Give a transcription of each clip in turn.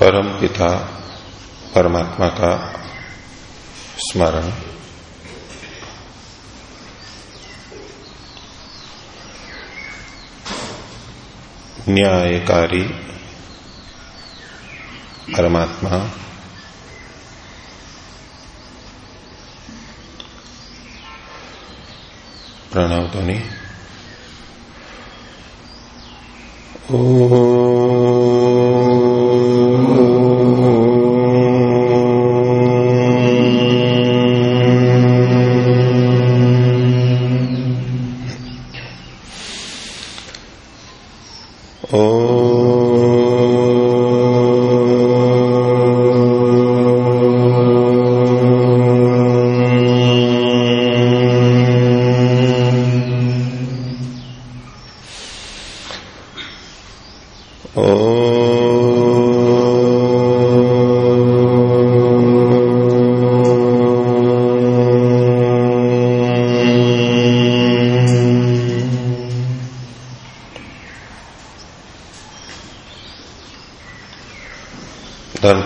परम पिता परमात्मा का स्मरण। न्यायकारी परमात्मा। प्रणव ध्वनि। धर्म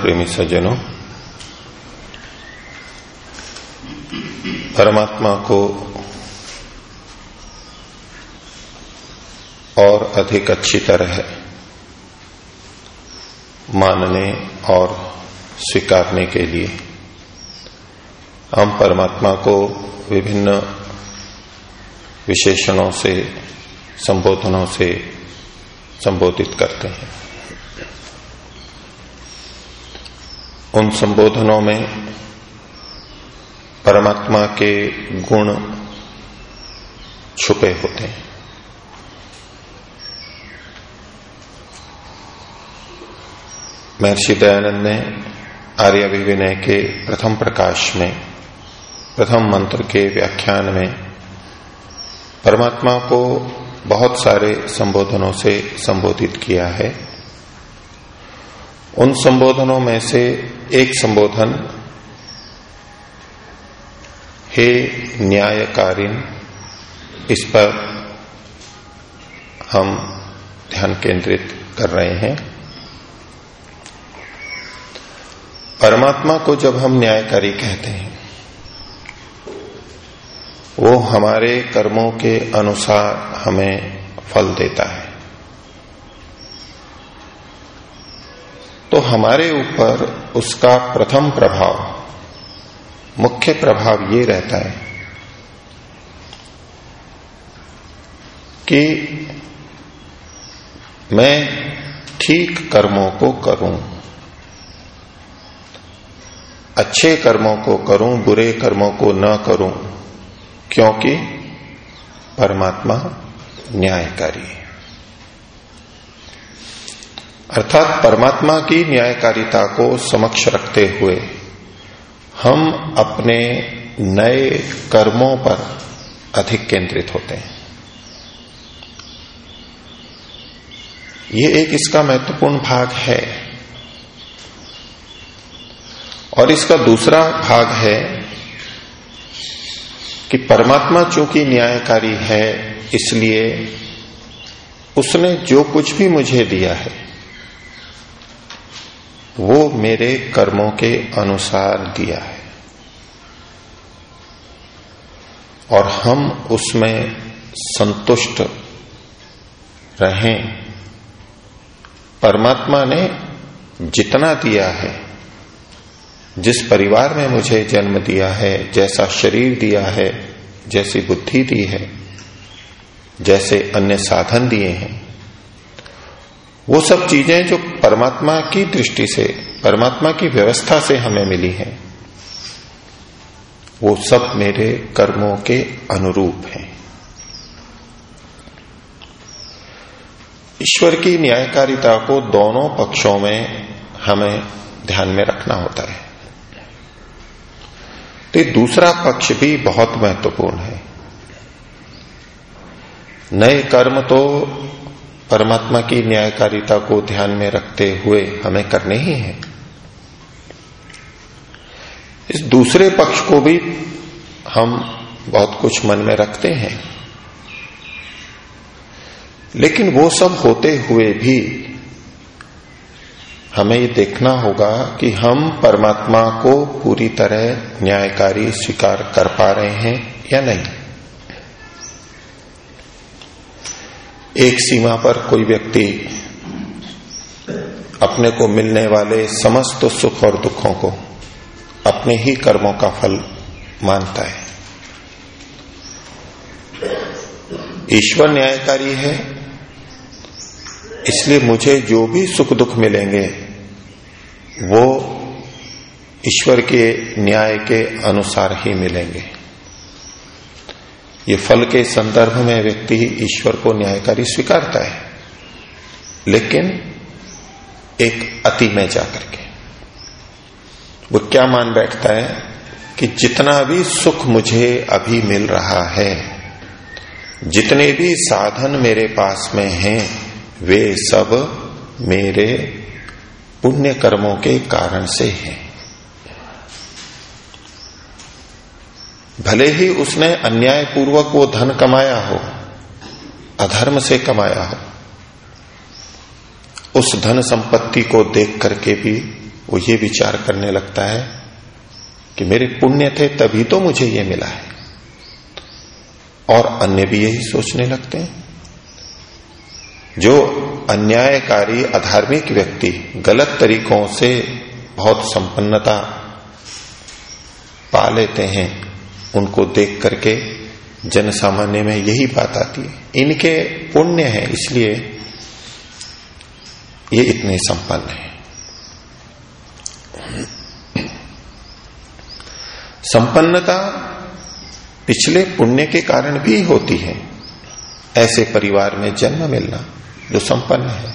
प्रेमी सज्जनों, परमात्मा को और अधिक अच्छी तरह मानने और स्वीकारने के लिए हम परमात्मा को विभिन्न विशेषणों से, संबोधनों से संबोधित करते हैं। उन संबोधनों में परमात्मा के गुण छुपे होते हैं। महर्षि दयानंद ने आर्य विनय के प्रथम प्रकाश में, प्रथम मंत्र के व्याख्यान में परमात्मा को बहुत सारे संबोधनों से संबोधित किया है। उन संबोधनों में से एक संबोधन, हे न्यायकारीन, इस पर हम ध्यान केंद्रित कर रहे हैं। परमात्मा को जब हम न्यायकारी कहते हैं, वो हमारे कर्मों के अनुसार हमें फल देता है। तो हमारे ऊपर उसका प्रथम प्रभाव, मुख्य प्रभाव ये रहता है कि मैं ठीक कर्मों को करूँ, अच्छे कर्मों को करूँ, बुरे कर्मों को न करूँ, क्योंकि परमात्मा न्यायकारी है। अर्थात परमात्मा की न्यायकारिता को समक्ष रखते हुए हम अपने नए कर्मों पर अधिक केंद्रित होते हैं। ये एक इसका महत्वपूर्ण भाग है। और इसका दूसरा भाग है कि परमात्मा चूँकि न्यायकारी है, इसलिए उसने जो कुछ भी मुझे दिया है वो मेरे कर्मों के अनुसार दिया है। और हम उसमें संतुष्ट रहें। परमात्मा ने जितना दिया है, जिस परिवार में मुझे जन्म दिया है, जैसा शरीर दिया है, जैसी बुद्धि दी है, जैसे अन्य साधन दिए हैं वो सब चीज़ें जो परमात्मा की दृष्टि से, परमात्मा की व्यवस्था से हमें मिली हैं, वो सब मेरे कर्मों के अनुरूप हैं। ईश्वर की न्यायकारिता को दोनों पक्षों में हमें ध्यान में रखना होता है। तो दूसरा पक्ष भी बहुत महत्वपूर्ण है। नए कर्म तो परमात्मा की न्यायकारिता को ध्यान में रखते हुए हमें करने ही हैं। इस दूसरे पक्ष को भी हम बहुत कुछ मन में रखते हैं। लेकिन वो सब होते हुए भी हमें ये देखना होगा कि हम परमात्मा को पूरी तरह न्यायकारी स्वीकार कर पा रहे हैं या नहीं। एक सीमा पर कोई व्यक्ति अपने को मिलने वाले समस्त सुख और दुखों को अपने ही कर्मों का फल मानता है। ईश्वर न्यायकारी है, इसलिए मुझे जो भी सुख दुख मिलेंगे, वो ईश्वर के न्याय के अनुसार ही मिलेंगे। ये फल के संदर्भ में व्यक्ति ईश्वर को न्यायकारी स्वीकारता है। लेकिन एक अति में जाकर के। वो क्या मान बैठता है कि जितना भी सुख मुझे अभी मिल रहा है, जितने भी साधन मेरे पास में हैं, वे सब मेरे पुण्य कर्मों के कारण से हैं। भले ही उसने अन्याय पूर्वक वो धन कमाया हो, अधर्म से कमाया हो, उस धन संपत्ति को देख करके भी वो ये विचार करने लगता है कि मेरे पुण्य थे तभी तो मुझे ये मिला है। और अन्य भी यही सोचने लगते हैं। जो अन्यायकारी, अधार्मिक व्यक्ति गलत तरीकों से बहुत संपन्नता पा लेते हैं उनको देख करके जन सामान्य में यही बात आती है। इनके पुण्य है, इसलिए ये इतने संपन्न है। संपन्नता पिछले पुण्य के कारण भी होती है। ऐसे परिवार में जन्म मिलना जो संपन्न है।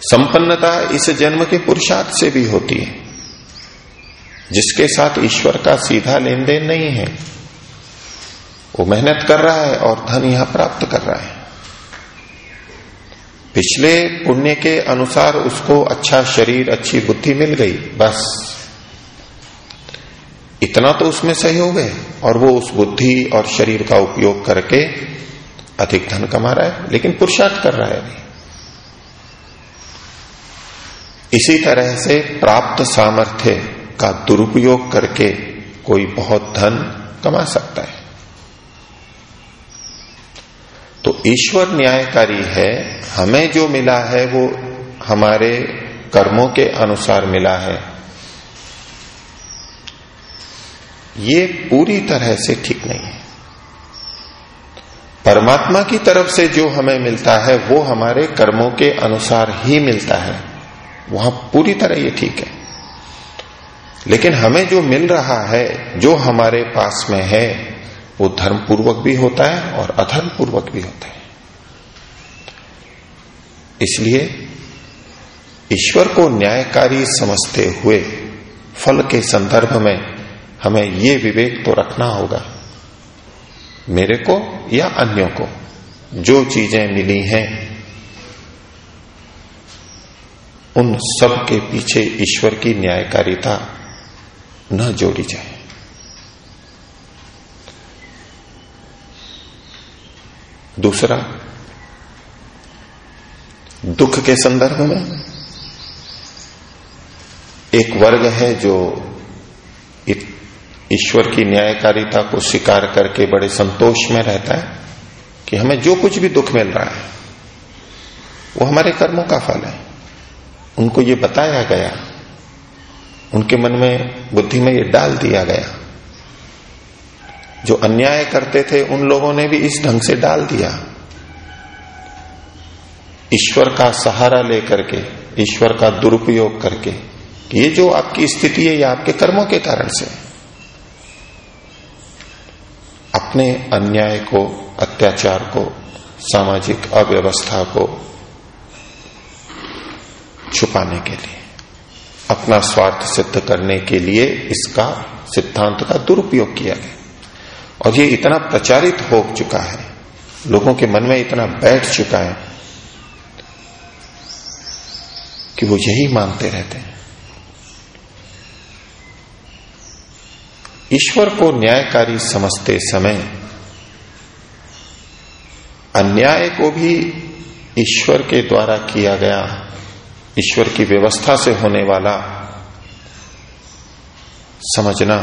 संपन्नता इस जन्म के पुरुषार्थ से भी होती है। जिसके साथ ईश्वर का सीधा लेन देन नहीं है, वो मेहनत कर रहा है और धन यहाँ प्राप्त कर रहा है। पिछले पुण्य के अनुसार उसको अच्छा शरीर, अच्छी बुद्धि मिल गई, बस। इतना तो उसमें सहयोग है और वो उस बुद्धि और शरीर का उपयोग करके अधिक धन कमा रहा है, लेकिन पुरुषार्थ कर रहा है इसी तरह से प्राप्त सामर्थ्य का दुरुपयोग करके कोई बहुत धन कमा सकता है। तो ईश्वर न्यायकारी है, हमें जो मिला है वो हमारे कर्मों के अनुसार मिला है। ये पूरी तरह से ठीक नहीं है। परमात्मा की तरफ़ से जो हमें मिलता है, वो हमारे कर्मों के अनुसार ही मिलता है। वहाँ पूरी तरह ये ठीक है। लेकिन हमें जो मिल रहा है, जो हमारे पास में है, वो धर्म पूर्वक भी होता है और अधर्म पूर्वक भी होता है। इसलिए ईश्वर को न्यायकारी समझते हुए, फल के संदर्भ में हमें ये विवेक तो रखना होगा। मेरे को या अन्यों को, जो चीज़ें मिली हैं, उन सब के पीछे ईश्वर की न्यायकारिता न जोड़ी जाए। दूसरा, दुख के संदर्भ में एक वर्ग है जो ईश्वर की न्यायकारिता को स्वीकार करके बड़े संतोष में रहता है कि हमें जो कुछ भी दुख मिल रहा है, वो हमारे कर्मों का फल है। उनको ये बताया गया उनके मन में, बुद्धि में ये डाल दिया गया। जो अन्याय करते थे, उन लोगों ने भी इस ढंग से डाल दिया। ईश्वर का सहारा लेकर के, ईश्वर का दुरुपयोग करके ये जो आपकी स्थिति है, ये आपके कर्मों के कारण से। अपने अन्याय को, अत्याचार को, सामाजिक अव्यवस्था को छुपाने के लिए। अपना स्वार्थ सिद्ध करने के लिए इसका सिद्धांत का दुरुपयोग किया गया। और ये इतना प्रचारित हो चुका है, लोगों के मन में इतना बैठ चुका है, कि वो यही मानते रहते हैं। ईश्वर को न्यायकारी समझते समय अन्याय को भी ईश्वर के द्वारा किया गया ईश्वर की व्यवस्था से होने वाला समझना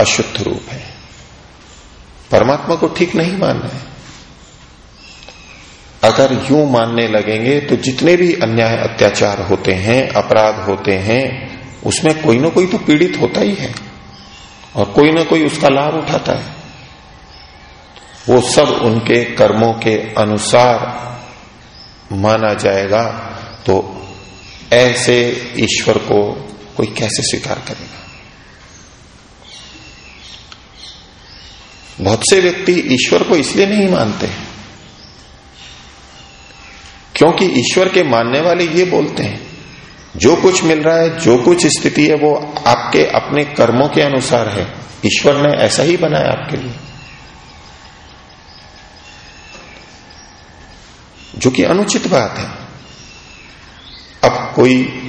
अशुद्ध रूप है। परमात्मा को ठीक नहीं मानना है। अगर यूँ मानने लगेंगे तो जितने भी अन्याय अत्याचार होते हैं, अपराध होते हैं, उसमें कोई ना कोई तो पीड़ित होता ही है और कोई ना कोई उसका लाभ उठाता है। वो सब उनके कर्मों के अनुसार माना जाएगा तो ऐसे ईश्वर को कोई कैसे स्वीकार करेगा? बहुत से व्यक्ति ईश्वर को इसलिए नहीं मानते, क्योंकि ईश्वर के मानने वाले ये बोलते हैं, जो कुछ मिल रहा है, जो कुछ स्थिति है, वो आपके अपने कर्मों के अनुसार है। ईश्वर ने ऐसा ही बनाया आपके लिए। जो कि अनुचित बात है। अब कोई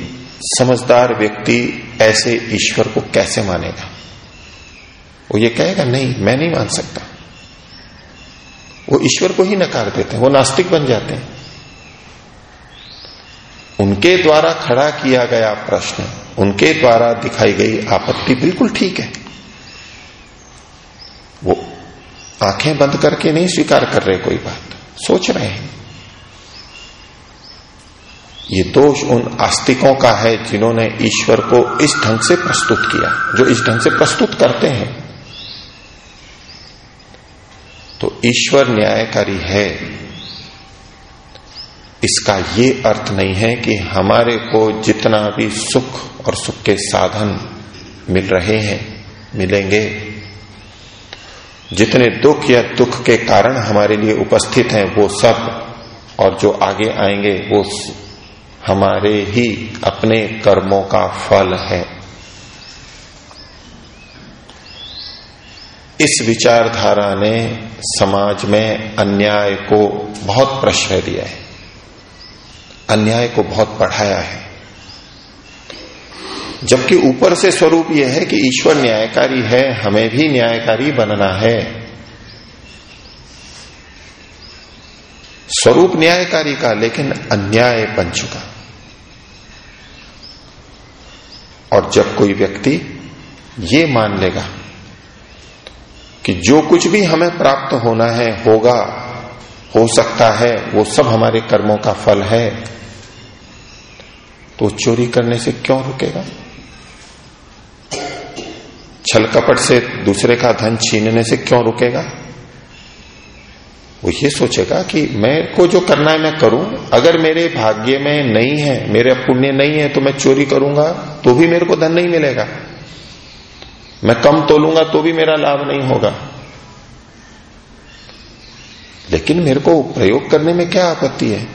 समझदार व्यक्ति ऐसे ईश्वर को कैसे मानेगा? वो ये कहेगा, नहीं, मैं नहीं मान सकता। वो ईश्वर को ही नकार देते हैं, वो नास्तिक बन जाते हैं। उनके द्वारा खड़ा किया गया प्रश्न, उनके द्वारा दिखाई गई आपत्ति बिल्कुल ठीक है। वो आँखें बंद करके नहीं स्वीकार कर रहे कोई बात। सोच रहे हैं। ये दोष उन आस्तिकों का है जिन्होंने ईश्वर को इस ढंग से प्रस्तुत किया, जो इस ढंग से प्रस्तुत करते हैं। तो ईश्वर न्यायकारी है। इसका ये अर्थ नहीं है कि हमारे को जितना भी सुख और सुख के साधन मिल रहे हैं, मिलेंगे। जितने दुख या दुख के कारण हमारे लिए उपस्थित हैं, वो सब और जो आगे आएँगे, वो हमारे ही अपने कर्मों का फल है। इस विचारधारा ने समाज में अन्याय को बहुत प्रश्रय दिया है। अन्याय को बहुत बढ़ाया है। जबकि ऊपर से स्वरूप यह है कि ईश्वर न्यायकारी है, हमें भी न्यायकारी बनना है। स्वरूप न्यायकारी का, लेकिन अन्याय बन चुका। और जब कोई व्यक्ति ये मान लेगा कि जो कुछ भी हमें प्राप्त होना है, होगा, हो सकता है, वो सब हमारे कर्मों का फल है तो चोरी करने से क्यों रुकेगा? छल कपट से दूसरे का धन छीनने से क्यों रुकेगा? वो ये सोचेगा कि मैं को जो करना है मैं करूँ। अगर मेरे भाग्य में नहीं है, मेरे पुण्य नहीं है तो मैं चोरी करूँगा तो भी मेरे को धन नहीं मिलेगा। मैं कम तोलूँगा तो भी मेरा लाभ नहीं होगा। लेकिन मेरे को प्रयोग करने में क्या आपत्ति है?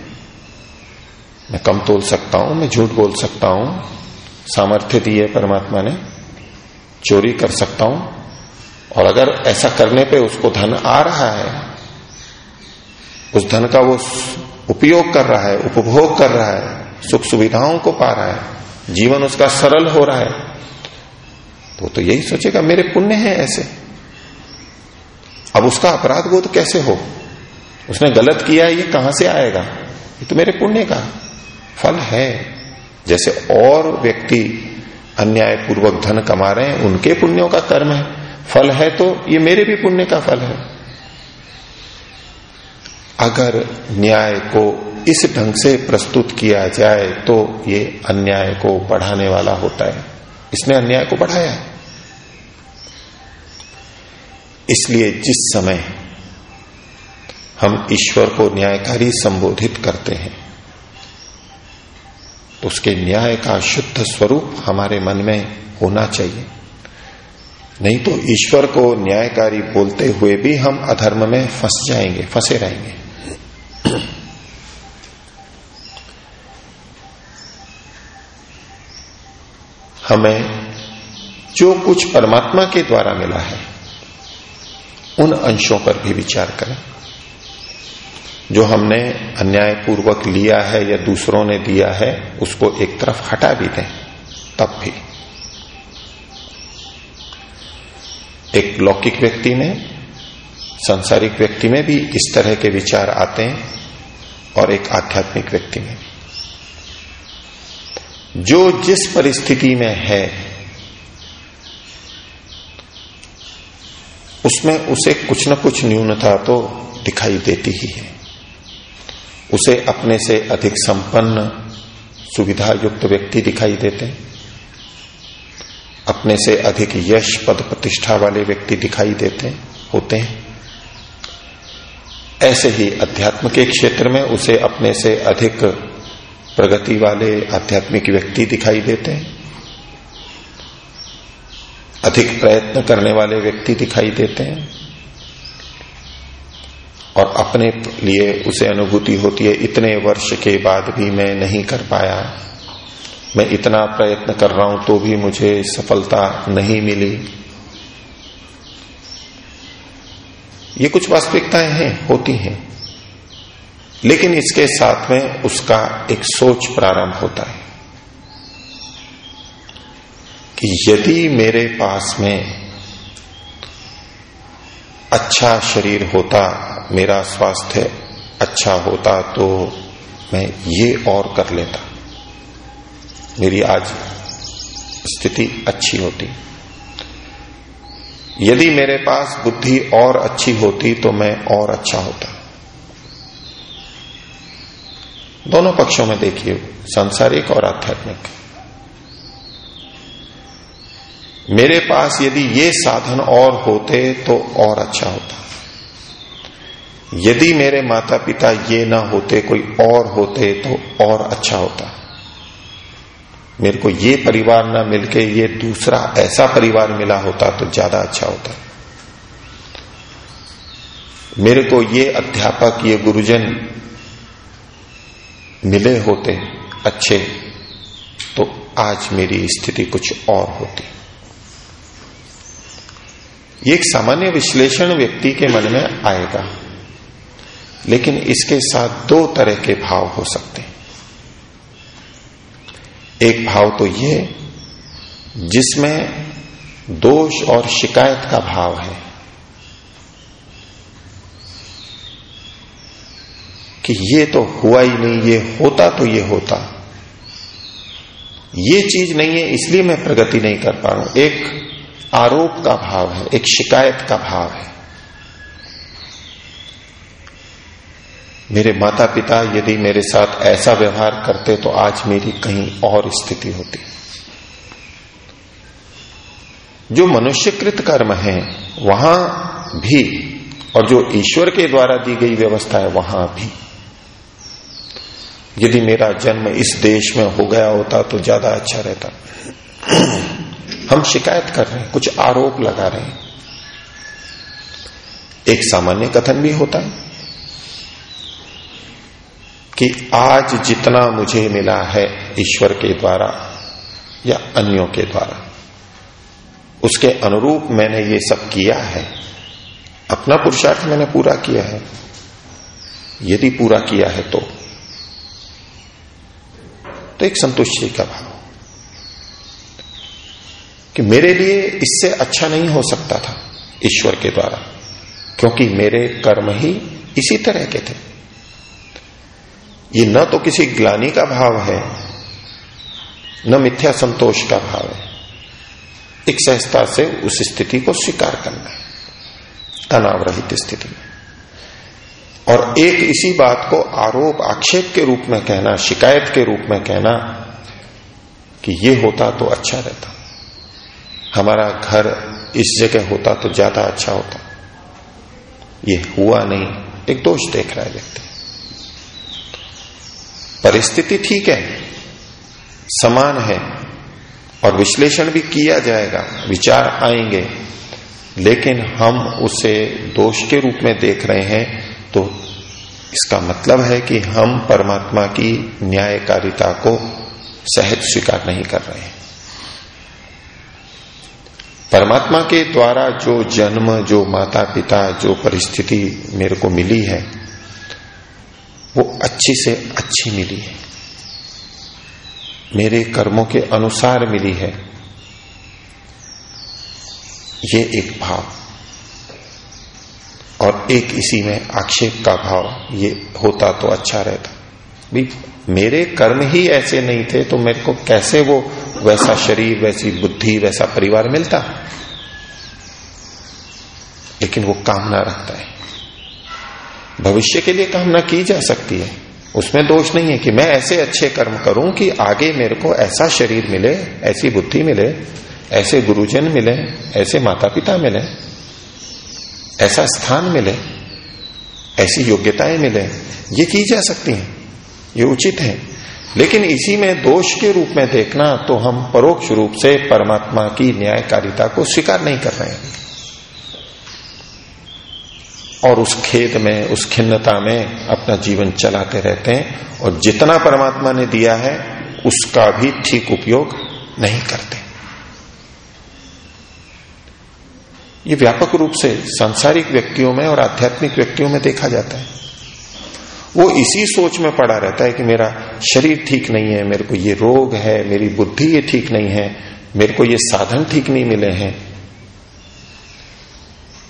मैं कम तोल सकता हूँ, मैं झूठ बोल सकता हूँ। सामर्थ्य दी है परमात्मा ने। चोरी कर सकता हूँ। और अगर ऐसा करने पे उसको धन आ रहा है उस धन का वो उपयोग कर रहा है, उपभोग कर रहा है, सुख सुविधाओं को पा रहा है, जीवन उसका सरल हो रहा है। तो तो यही सोचेगा, मेरे पुण्य है ऐसे। अब उसका अपराध बोध तो कैसे हो? उसने गलत किया है ये कहाँ से आएगा? ये तो मेरे पुण्य का फल है। जैसे और व्यक्ति अन्याय पूर्वक धन कमा रहे हैं, उनके पुण्यों का कर्म है। फल है तो ये मेरे भी पुण्य का फल है। अगर न्याय को इस ढंग से प्रस्तुत किया जाए तो ये अन्याय को बढ़ाने वाला होता है। इसने अन्याय को बढ़ाया। इसलिए जिस समय हम ईश्वर को न्यायकारी संबोधित करते हैं तो उसके न्याय का शुद्ध स्वरूप हमारे मन में होना चाहिए। नहीं तो ईश्वर को न्यायकारी बोलते हुए भी हम अधर्म में फंस जाएँगे, फंसे रहेंगे। हमें जो कुछ परमात्मा के द्वारा मिला है, उन अंशों पर भी विचार करें। जो हमने अन्याय पूर्वक लिया है या दूसरों ने दिया है, उसको एक तरफ़ हटा भी दें, तब भी। एक लौकिक व्यक्ति में, सांसारिक व्यक्ति में भी इस तरह के विचार आते हैं, और एक आध्यात्मिक व्यक्ति में जो जिस परिस्थिति में है, उसमें उसे कुछ न कुछ न्यूनता तो दिखाई देती ही है। उसे अपने से अधिक संपन्न सुविधा युक्त व्यक्ति दिखाई देते हैं। अपने से अधिक यश पद प्रतिष्ठा वाले व्यक्ति दिखाई देते हैं होते हैं। ऐसे ही अध्यात्म के क्षेत्र में उसे अपने से अधिक प्रगति वाले आध्यात्मिक व्यक्ति दिखाई देते हैं। अधिक प्रयत्न करने वाले व्यक्ति दिखाई देते हैं। और अपने लिए उसे अनुभूति होती है, इतने वर्ष के बाद भी मैं नहीं कर पाया। मैं इतना प्रयत्न कर रहा हूँ तो भी मुझे सफलता नहीं मिली। ये कुछ वास्तविकताएँ हैं, होती हैं। लेकिन इसके साथ में उसका एक सोच प्रारंभ होता है कि यदि मेरे पास में अच्छा शरीर होता, मेरा स्वास्थ्य अच्छा होता तो मैं ये और कर लेता। मेरी आज स्थिति अच्छी होती। यदि मेरे पास बुद्धि और अच्छी होती तो मैं और अच्छा होता। दोनों पक्षों में देखिए, सांसारिक और आध्यात्मिक। मेरे पास यदि ये साधन और होते तो और अच्छा होता। यदि मेरे माता पिता ये ना होते, कोई और होते तो और अच्छा होता। मेरे को ये परिवार ना मिलके ये दूसरा ऐसा परिवार मिला होता तो ज़्यादा अच्छा होता। मेरे को ये अध्यापक, ये गुरुजन मिले होते अच्छे तो आज मेरी स्थिति कुछ और होती। ये एक सामान्य विश्लेषण व्यक्ति के मन में आएगा, लेकिन इसके साथ दो तरह के भाव हो सकते एक भाव तो ये, जिसमें दोष और शिकायत का भाव है। कि ये तो हुआ ही नहीं, ये होता तो ये होता। ये चीज़ नहीं है, इसलिए मैं प्रगति नहीं कर पा रहा हूँ। एक आरोप का भाव है, एक शिकायत का भाव है। मेरे माता पिता यदि मेरे साथ ऐसा व्यवहार करते तो आज मेरी कहीं और स्थिति होती। जो मनुष्यकृत कर्म है, वहाँ भी, और जो ईश्वर के द्वारा दी गई व्यवस्था है, वहाँ भी। यदि मेरा जन्म इस देश में हो गया होता तो ज़्यादा अच्छा रहता। हम शिकायत कर रहे हैं, कुछ आरोप लगा रहे हैं। एक सामान्य कथन भी होता है कि आज जितना मुझे मिला है ईश्वर के द्वारा या अन्यों के द्वारा, उसके अनुरूप मैंने ये सब किया है। अपना पुरुषार्थ मैंने पूरा किया है। यदि पूरा किया है तो तो एक संतुष्टि का भाव। कि मेरे लिए इससे अच्छा नहीं हो सकता था ईश्वर के द्वारा, क्योंकि मेरे कर्म ही इसी तरह के थे। ये न तो किसी ग्लानी का भाव है, न मिथ्या संतोष का भाव है। एक सहजता से उस स्थिति को स्वीकार करना है तनाव रहित स्थिति में। और एक इसी बात को आरोप, आक्षेप के रूप में कहना, शिकायत के रूप में कहना कि ये होता तो अच्छा रहता। हमारा घर इस जगह होता तो ज़्यादा अच्छा होता। ये हुआ नहीं, एक दोष देख रहा है व्यक्ति। परिस्थिति ठीक है, समान है, और विश्लेषण भी किया जाएगा, विचार आएँगे, लेकिन हम उसे दोष के रूप में देख रहे हैं तो इसका मतलब है कि हम परमात्मा की न्यायकारिता को सहज स्वीकार नहीं कर रहे हैं। परमात्मा के द्वारा जो जन्म, जो माता पिता जो परिस्थिति मेरे को मिली है, वो अच्छी से अच्छी मिली है। मेरे कर्मों के अनुसार मिली है। ये एक भाव। और एक इसी में आक्षेप का भाव, ये होता तो अच्छा रहता। भी मेरे कर्म ही ऐसे नहीं थे तो मेरे को कैसे वो वैसा शरीर, वैसी बुद्धि, वैसा परिवार मिलता? लेकिन वो कामना रखता है। भविष्य के लिए कामना की जा सकती है। उसमें दोष नहीं है कि मैं ऐसे अच्छे कर्म करूँ कि आगे मेरे को ऐसा शरीर मिले, ऐसी बुद्धि मिले, ऐसे गुरुजन मिले, ऐसे माता पिता मिले। ऐसा स्थान मिले, ऐसी योग्यताएँ मिले, ये की जा सकती हैं, ये उचित है। लेकिन इसी में दोष के रूप में देखना तो हम परोक्ष रूप से परमात्मा की न्यायकारिता को स्वीकार नहीं कर रहे हैं। और उस खेद में, उस खिन्नता में अपना जीवन चलाते रहते हैं और जितना परमात्मा ने दिया है, उसका भी ठीक उपयोग नहीं करते। ये व्यापक रूप से सांसारिक व्यक्तियों में और आध्यात्मिक व्यक्तियों में देखा जाता है। वो इसी सोच में पड़ा रहता है कि मेरा शरीर ठीक नहीं है, मेरे को ये रोग है, मेरी बुद्धि ये ठीक नहीं है, मेरे को ये साधन ठीक नहीं मिले हैं।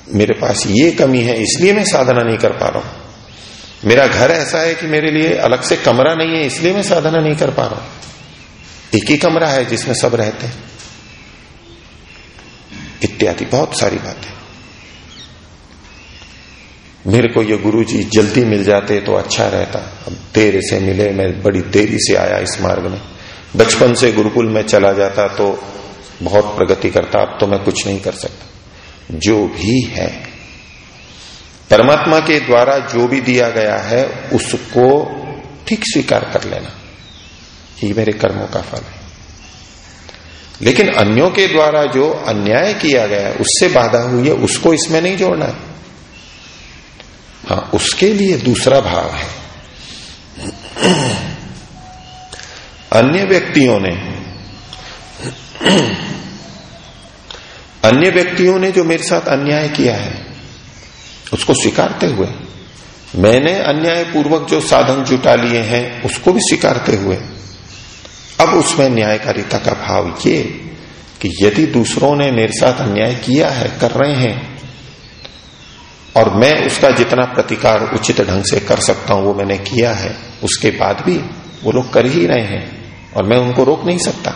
मेरे पास ये कमी है, इसलिए मैं साधना नहीं कर पा रहा हूँ। मेरा घर ऐसा है कि मेरे लिए अलग से कमरा नहीं है, इसलिए मैं साधना नहीं कर पा रहा हूँ। एक ही कमरा है जिसमें सब रहते हैं। इत्यादि, बहुत सारी बातें। मेरे को ये गुरु जी जल्दी मिल जाते तो अच्छा रहता। अब देर से मिले, मैं बड़ी देरी से आया इस मार्ग में। बचपन से गुरुकुल में चला जाता तो बहुत प्रगति करता, अब तो मैं कुछ नहीं कर सकता। जो भी है, परमात्मा के द्वारा जो भी दिया गया है, उसको ठीक स्वीकार कर लेना ये मेरे कर्मों का फल है। लेकिन अन्यों के द्वारा जो अन्याय किया गया है, उससे बाधा हुई है, उसको इसमें नहीं जोड़ना है। हाँ उसके लिए दूसरा भाव है। अन्य व्यक्तियों ने, अन्य व्यक्तियों ने जो मेरे साथ अन्याय किया है, उसको स्वीकारते हुए, मैंने अन्याय पूर्वक जो साधन जुटा लिए हैं, उसको भी स्वीकारते हुए अब उसमें न्यायकारिता का भाव ये कि यदि दूसरों ने मेरे साथ अन्याय किया है, कर रहे हैं, और मैं उसका जितना प्रतिकार उचित ढंग से कर सकता हूँ, वो मैंने किया है, उसके बाद भी वो लोग कर ही रहे हैं, और मैं उनको रोक नहीं सकता।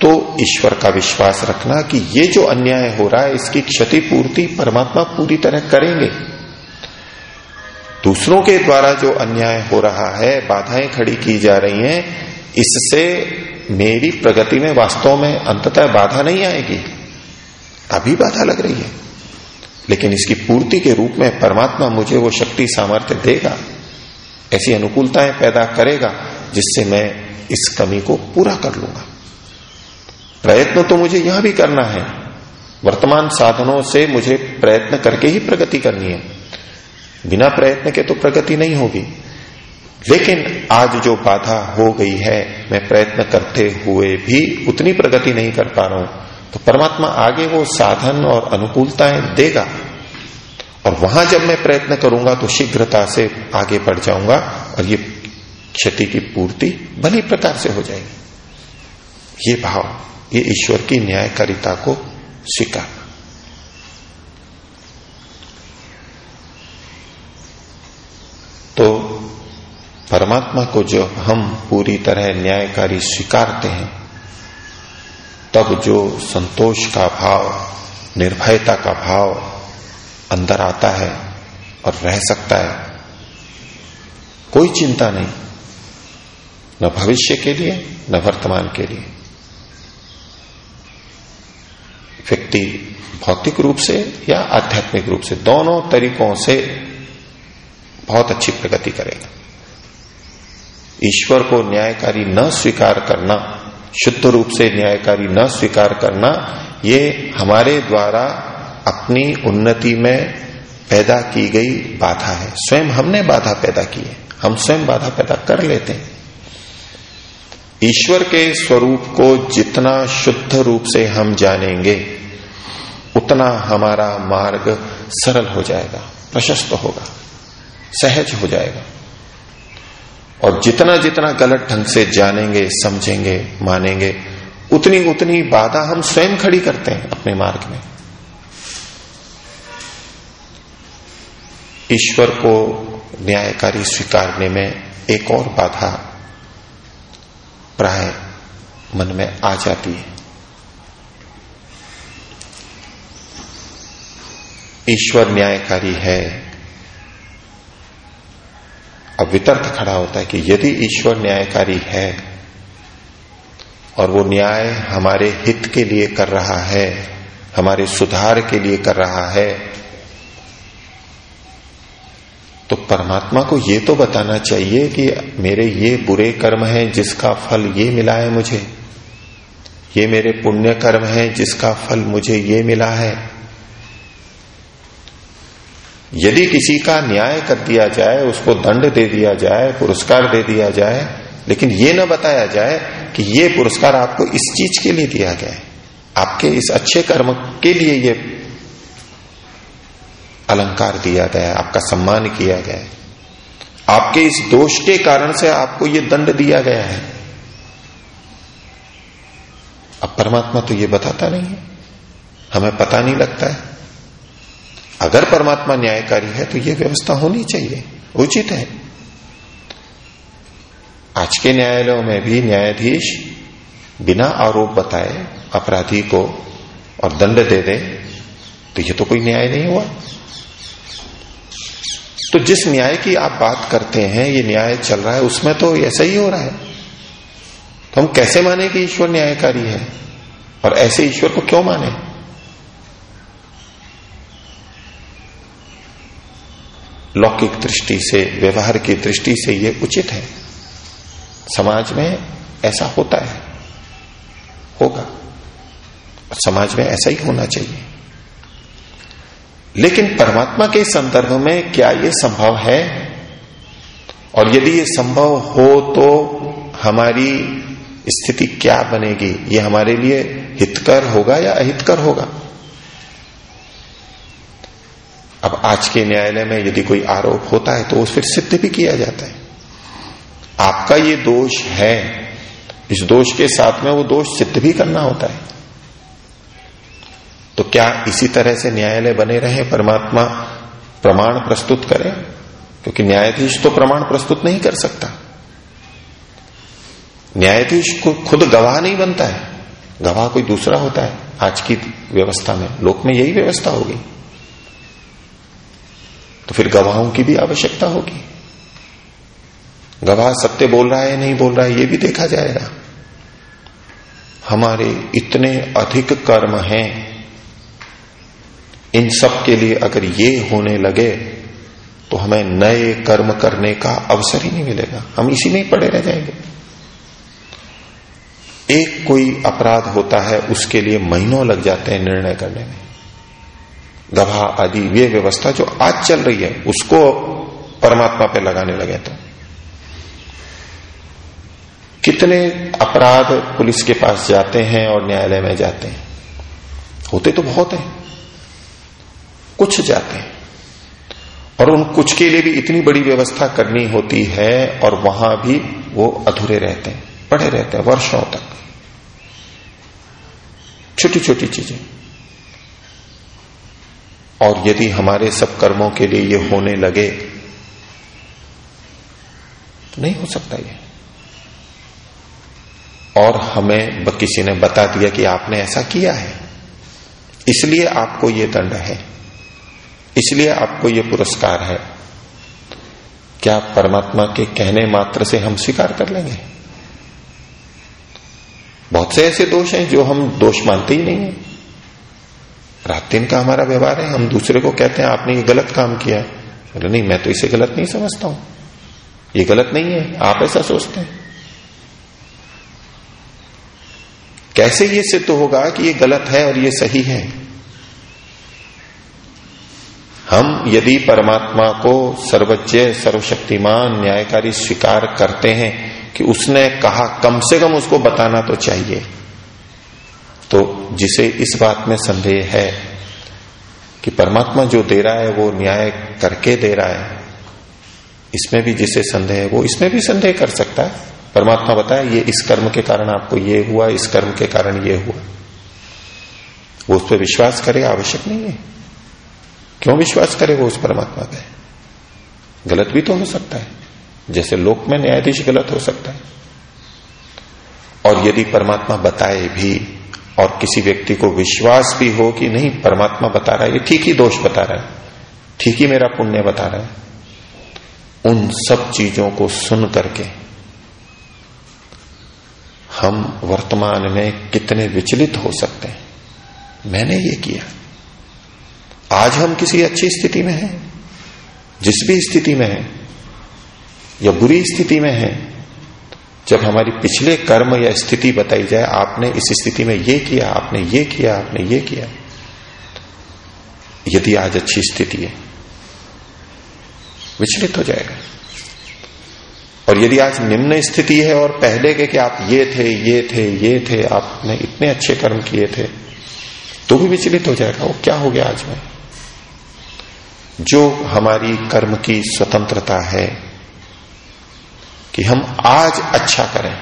तो ईश्वर का विश्वास रखना कि ये जो अन्याय हो रहा है, इसकी क्षतिपूर्ति परमात्मा पूरी तरह करेंगे। दूसरों के द्वारा जो अन्याय हो रहा है, बाधाएँ खड़ी की जा रही हैं, इससे मेरी प्रगति में वास्तव में अंततः बाधा नहीं आएगी। अभी बाधा लग रही है। लेकिन इसकी पूर्ति के रूप में परमात्मा मुझे वो शक्ति सामर्थ्य देगा, ऐसी अनुकूलताएँ पैदा करेगा, जिससे मैं इस कमी को पूरा कर लूँगा। प्रयत्न तो मुझे यहाँ भी करना है। वर्तमान साधनों से मुझे प्रयत्न करके ही प्रगति करनी है। बिना प्रयत्न के तो प्रगति नहीं होगी। लेकिन आज जो बाधा हो गई है, मैं प्रयत्न करते हुए भी उतनी प्रगति नहीं कर पा रहा हूँ। तो परमात्मा आगे वो साधन और अनुकूलताएँ देगा। और वहाँ जब मैं प्रयत्न करूँगा तो शीघ्रता से आगे बढ़ जाऊँगा और ये क्षति की पूर्ति भली प्रकार से हो जाएगी। ये भाव, ये ईश्वर की न्यायकारिता को स्वीकार। तो परमात्मा को जब हम पूरी तरह न्यायकारी स्वीकारते हैं, तब जो संतोष का भाव, निर्भयता का भाव अंदर आता है और रह सकता है, कोई चिंता नहीं, न भविष्य के लिए, न वर्तमान के लिए। व्यक्ति भौतिक रूप से या आध्यात्मिक रूप से, दोनों तरीकों से बहुत अच्छी प्रगति करेगा। ईश्वर को न्यायकारी न स्वीकार करना, शुद्ध रूप से न्यायकारी न स्वीकार करना, ये हमारे द्वारा अपनी उन्नति में पैदा की गई बाधा है। स्वयं हमने बाधा पैदा की है। हम स्वयं बाधा पैदा कर लेते हैं। ईश्वर के स्वरूप को जितना शुद्ध रूप से हम जानेंगे, उतना हमारा मार्ग सरल हो जाएगा, प्रशस्त होगा। सहज हो जाएगा। और जितना जितना गलत ढंग से जानेंगे, समझेंगे, मानेंगे, उतनी उतनी बाधा हम स्वयं खड़ी करते हैं अपने मार्ग में। ईश्वर को न्यायकारी स्वीकारने में एक और बाधा प्राय मन में आ जाती है। ईश्वर न्यायकारी है अब वितर्क खड़ा होता है कि यदि ईश्वर न्यायकारी है और वो न्याय हमारे हित के लिए कर रहा है, हमारे सुधार के लिए कर रहा है तो परमात्मा को ये तो बताना चाहिए कि मेरे ये बुरे कर्म हैं जिसका फल ये मिला है मुझे। ये मेरे पुण्य कर्म हैं जिसका फल मुझे ये मिला है। यदि किसी का न्याय कर दिया जाए, उसको दंड दे दिया जाए, पुरस्कार दे दिया जाए, लेकिन ये न बताया जाए कि ये पुरस्कार आपको इस चीज़ के लिए दिया गया है। आपके इस अच्छे कर्म के लिए ये अलंकार दिया गया है, आपका सम्मान किया गया है। आपके इस दोष के कारण से आपको ये दंड दिया गया है। अब परमात्मा तो ये बताता नहीं है। हमें पता नहीं लगता है। अगर परमात्मा न्यायकारी है तो ये व्यवस्था होनी चाहिए। उचित है। आज के न्यायालयों में भी न्यायाधीश बिना आरोप बताए अपराधी को और दंड दे दे तो ये तो कोई न्याय नहीं हुआ। तो जिस न्याय की आप बात करते हैं, ये न्याय चल रहा है, उसमें तो ऐसा ही हो रहा है। तो हम कैसे माने कि ईश्वर न्यायकारी है? और ऐसे ईश्वर को क्यों माने? लौकिक दृष्टि से, व्यवहार की दृष्टि से ये उचित है। समाज में ऐसा होता है। होगा। समाज में ऐसा ही होना चाहिए। लेकिन परमात्मा के संदर्भ में क्या ये संभव है? और यदि ये संभव हो तो हमारी स्थिति क्या बनेगी? ये हमारे लिए हितकर होगा या अहितकर होगा? अब आज के न्यायालय में यदि कोई आरोप होता है तो उस फिर सिद्ध भी किया जाता है। आपका ये दोष है, इस दोष के साथ में वो दोष सिद्ध भी करना होता है। तो क्या इसी तरह से न्यायालय बने रहे, परमात्मा प्रमाण प्रस्तुत करे? क्योंकि न्यायाधीश तो प्रमाण प्रस्तुत नहीं कर सकता। न्यायाधीश को खुद गवाह नहीं बनता है। गवाह कोई दूसरा होता है। आज की व्यवस्था में, लोक में यही व्यवस्था होगी तो फिर गवाहों की भी आवश्यकता होगी। गवाह सत्य बोल रहा है नहीं बोल रहा है, ये भी देखा जाएगा। हमारे इतने अधिक कर्म हैं, इन सब के लिए अगर ये होने लगे तो हमें नए कर्म करने का अवसर ही नहीं मिलेगा। हम इसी में ही पड़े रह जाएँगे। एक कोई अपराध होता है, उसके लिए महीनों लग जाते हैं निर्णय करने में। गवाह आदि, ये व्यवस्था जो आज चल रही है, उसको परमात्मा पे लगाने लगे तो। कितने अपराध पुलिस के पास जाते हैं और न्यायालय में जाते हैं? होते तो बहुत हैं। कुछ जाते हैं। और उन कुछ के लिए भी इतनी बड़ी व्यवस्था करनी होती है और वहाँ भी वो अधूरे रहते हैं, पड़े रहते हैं, वर्षों तक। छोटी छोटी चीज़ें। और यदि हमारे सब कर्मों के लिए ये होने लगे तो नहीं हो सकता ये। और हमें किसी ने बता दिया कि आपने ऐसा किया है। इसलिए आपको ये दंड है। इसलिए आपको ये पुरस्कार है। क्या परमात्मा के कहने मात्र से हम स्वीकार कर लेंगे? बहुत से ऐसे दोष हैं जो हम दोष मानते ही नहीं है। रात दिन का हमारा व्यवहार है, हम दूसरे को कहते हैं, आपने ये गलत काम किया बोले, नहीं, मैं तो इसे गलत नहीं समझता हूँ। ये गलत नहीं है, आप ऐसा सोचते हैं। कैसे ये सिद्ध तो होगा कि ये गलत है और ये सही है? हम यदि परमात्मा को सर्वज्ञ सर्वशक्तिमान, न्यायकारी स्वीकार करते हैं कि उसने कहा, कम से कम उसको बताना तो चाहिए। तो जिसे इस बात में संदेह है कि परमात्मा जो दे रहा है, वो न्याय करके दे रहा है। इसमें भी जिसे संदेह है, वो इसमें भी संदेह कर सकता है। परमात्मा बताए ये इस कर्म के कारण आपको ये हुआ, इस कर्म के कारण ये हुआ। वो उस पर विश्वास करे, आवश्यक नहीं है। क्यों विश्वास करे वो उस परमात्मा पे? गलत भी तो हो सकता है। जैसे लोक में न्यायाधीश गलत हो सकता है। और यदि परमात्मा बताए भी और किसी व्यक्ति को विश्वास भी हो कि नहीं, परमात्मा बता रहा है, ये ठीक ही दोष बता रहा है, ठीक ही मेरा पुण्य बता रहा है। उन सब चीज़ों को सुन करके हम वर्तमान में कितने विचलित हो सकते हैं। मैंने ये किया। आज हम किसी अच्छी स्थिति में हैं, जिस भी स्थिति में है, या बुरी स्थिति में है जब हमारी पिछले कर्म या स्थिति बताई जाए, आपने इस स्थिति में ये किया, आपने ये किया, आपने ये किया। यदि आज अच्छी स्थिति है, विचलित हो जाएगा। और यदि आज निम्न स्थिति है और पहले के कि आप ये थे ये थे ये थे, आपने इतने अच्छे कर्म किए थे तो भी विचलित हो जाएगा। वो क्या हो गया आज में? जो हमारी कर्म की स्वतंत्रता है कि हम आज अच्छा करें।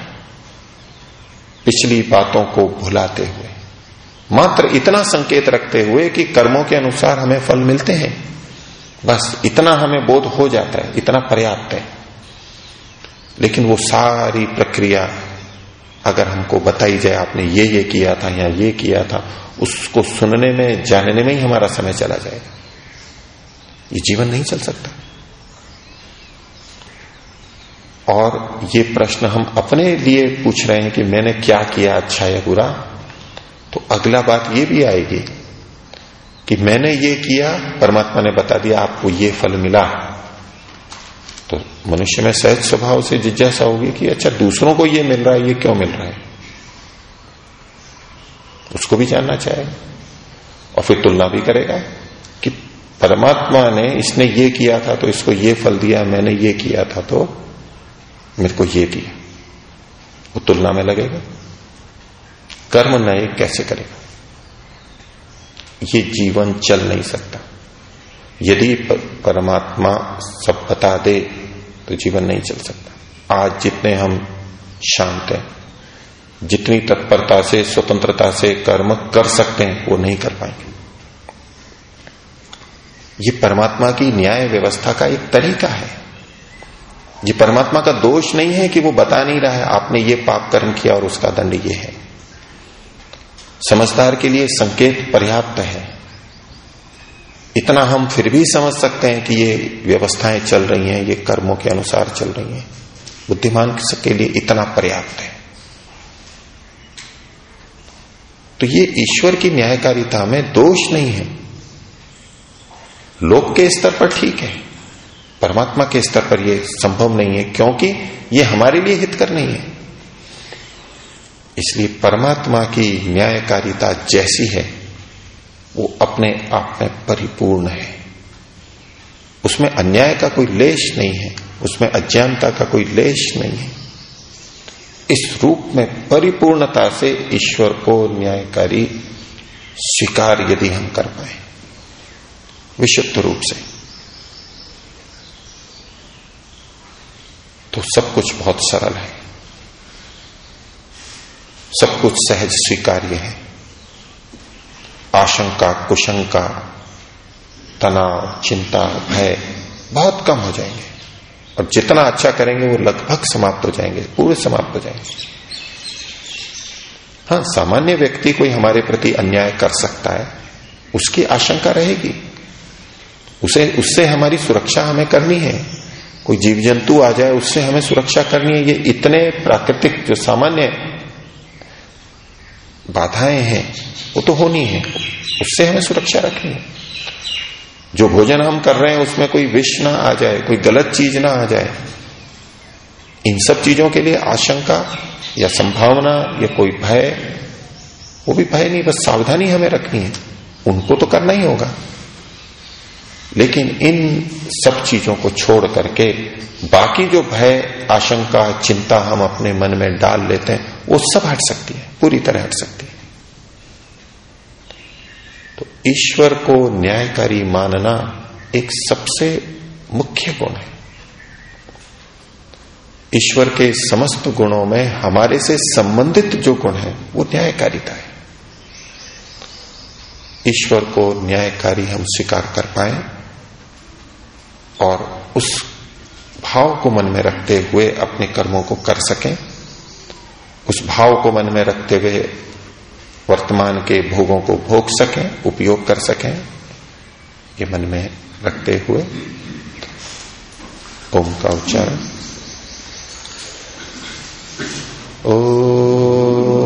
पिछली बातों को भुलाते हुए। मात्र इतना संकेत रखते हुए कि कर्मों के अनुसार हमें फल मिलते हैं। बस इतना हमें बोध हो जाता है, इतना पर्याप्त है। लेकिन वो सारी प्रक्रिया अगर हमको बताई जाए, आपने ये ये किया था, या ये किया था, उसको सुनने में, जानने में ही हमारा समय चला जाएगा। ये जीवन नहीं चल सकता। और ये प्रश्न हम अपने लिए पूछ रहे हैं कि मैंने क्या किया अच्छा या बुरा? तो अगला बात ये भी आएगी कि मैंने ये किया, परमात्मा ने बता दिया, आपको ये फल मिला। तो मनुष्य में सहज स्वभाव से जिज्ञासा होगी कि अच्छा दूसरों को ये मिल रहा है, ये क्यों मिल रहा है? उसको भी जानना चाहेगा और फिर तुलना भी करेगा कि परमात्मा ने इसने ये किया था तो इसको ये फल दिया, मैंने ये किया था तो मेरे को ये दिया वो तुलना में लगेगा। कर्म नए कैसे करेगा? ये जीवन चल नहीं सकता। यदि परमात्मा सब बता दे तो जीवन नहीं चल सकता। आज जितने हम शांत हैं, जितनी तत्परता से, स्वतंत्रता से कर्म कर सकते हैं, वो नहीं कर पाएँगे। ये परमात्मा की न्याय व्यवस्था का एक तरीका है। ये परमात्मा का दोष नहीं है कि वो बता नहीं रहा है, आपने ये पाप कर्म किया और उसका दंड ये है। समझदार के लिए संकेत पर्याप्त है। इतना हम फिर भी समझ सकते हैं कि ये व्यवस्थाएँ चल रही हैं, ये कर्मों के अनुसार चल रही हैं। बुद्धिमान के लिए इतना पर्याप्त है। तो ये ईश्वर की न्यायकारिता में दोष नहीं है। लोक के स्तर पर ठीक है। परमात्मा के स्तर पर यह संभव नहीं है, क्योंकि ये हमारे लिए हितकर नहीं है। इसलिए परमात्मा की न्यायकारिता जैसी है, वो अपने आप में परिपूर्ण है। उसमें अन्याय का कोई लेश नहीं है, उसमें अज्ञानता का कोई लेश नहीं है। इस रूप में परिपूर्णता से ईश्वर को न्यायकारी स्वीकार यदि हम कर पाए, विशुद्ध रूप से। तो सब कुछ बहुत सरल है। सब कुछ सहज स्वीकार्य है। आशंका, कुशंका, तनाव, चिंता, भय बहुत कम हो जाएँगे। और जितना अच्छा करेंगे वो लगभग समाप्त हो जाएँगे, पूरे समाप्त हो जाएँगे। हाँ सामान्य व्यक्ति कोई हमारे प्रति अन्याय कर सकता है, उसकी आशंका रहेगी। उसे, उससे हमारी सुरक्षा हमें करनी है। कोई जीव जंतु आ जाए, उससे हमें सुरक्षा करनी है। ये इतने प्राकृतिक जो सामान्य बाधाएँ हैं, वो तो होनी है। उससे हमें सुरक्षा रखनी है। जो भोजन हम कर रहे हैं, उसमें कोई विष ना आ जाए, कोई गलत चीज़ ना आ जाए, इन सब चीज़ों के लिए आशंका या संभावना या कोई भय, वो भी भय नहीं, बस सावधानी हमें रखनी है। उनको तो करना ही होगा। लेकिन इन सब चीज़ों को छोड़ करके बाकी जो भय, आशंका, चिंता हम अपने मन में डाल लेते हैं, वो सब हट सकती है, पूरी तरह हट सकती है। तो ईश्वर को न्यायकारी मानना एक सबसे मुख्य गुण है। ईश्वर के समस्त गुणों में हमारे से संबंधित जो गुण है, वो न्यायकारिता है। ईश्वर को न्यायकारी हम स्वीकार कर पाए और उस भाव को मन में रखते हुए अपने कर्मों को कर सकें। उस भाव को मन में रखते हुए वर्तमान के भोगों को भोग सकें, उपयोग कर सकें, ये मन में रखते हुए। ओम का उच्चारण। ओ